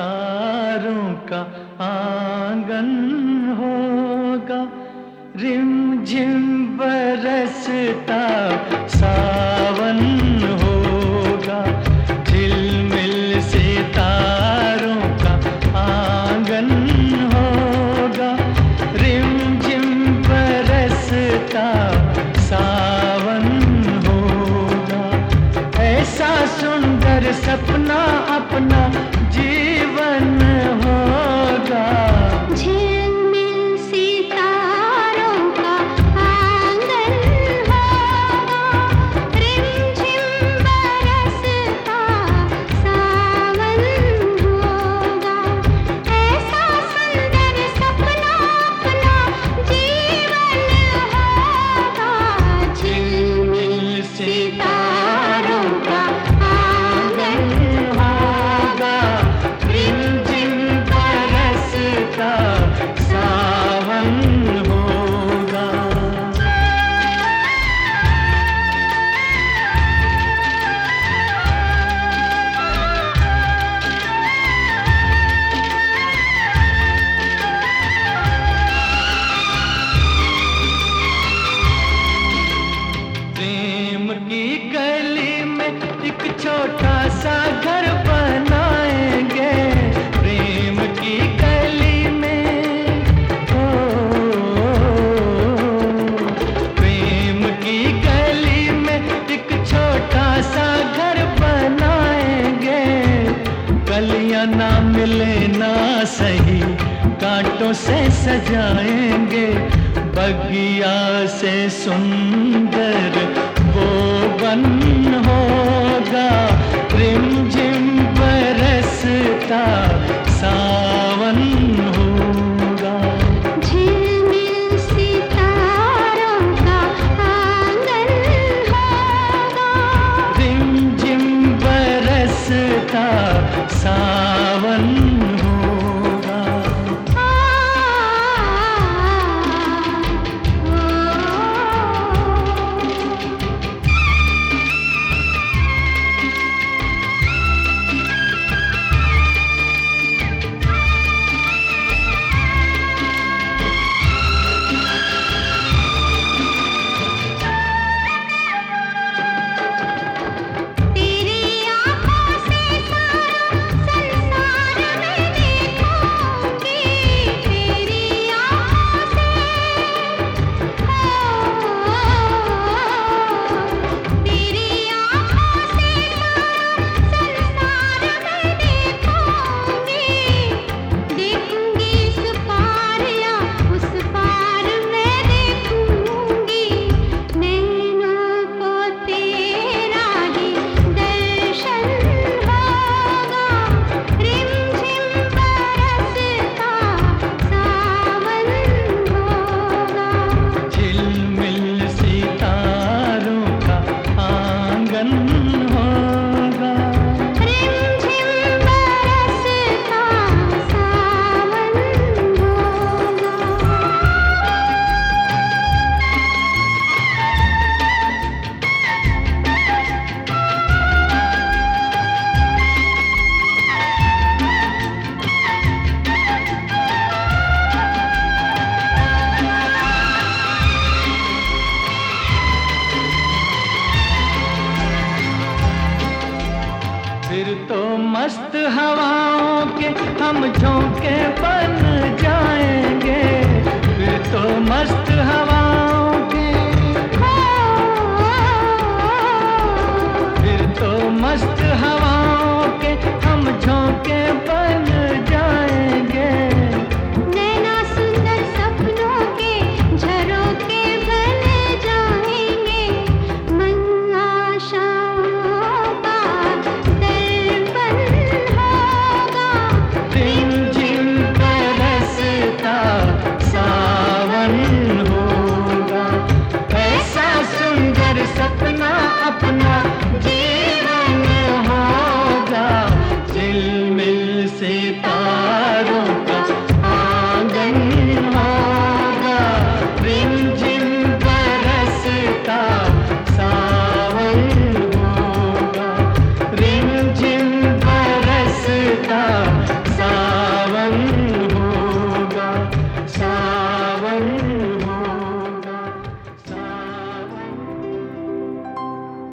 तारों का आँगन होगा। रिम झिम बरसता सावन होगा। झिलमिल सितारों का आँगन होगा। रिम झिम बरसता सावन होगा। ऐसा सुंदर सपना अपना सा घर बनाएँगे। कलिया ना मिले ना सही, कांटों से सजाएँगे। बगिया से सुंदर वो बन होगा। रिम रिमझिम बरसता सावन फिर तो मस्त हवाओं के हम झोंके बन जाएँगे। फिर तो मस्त हवाओं जी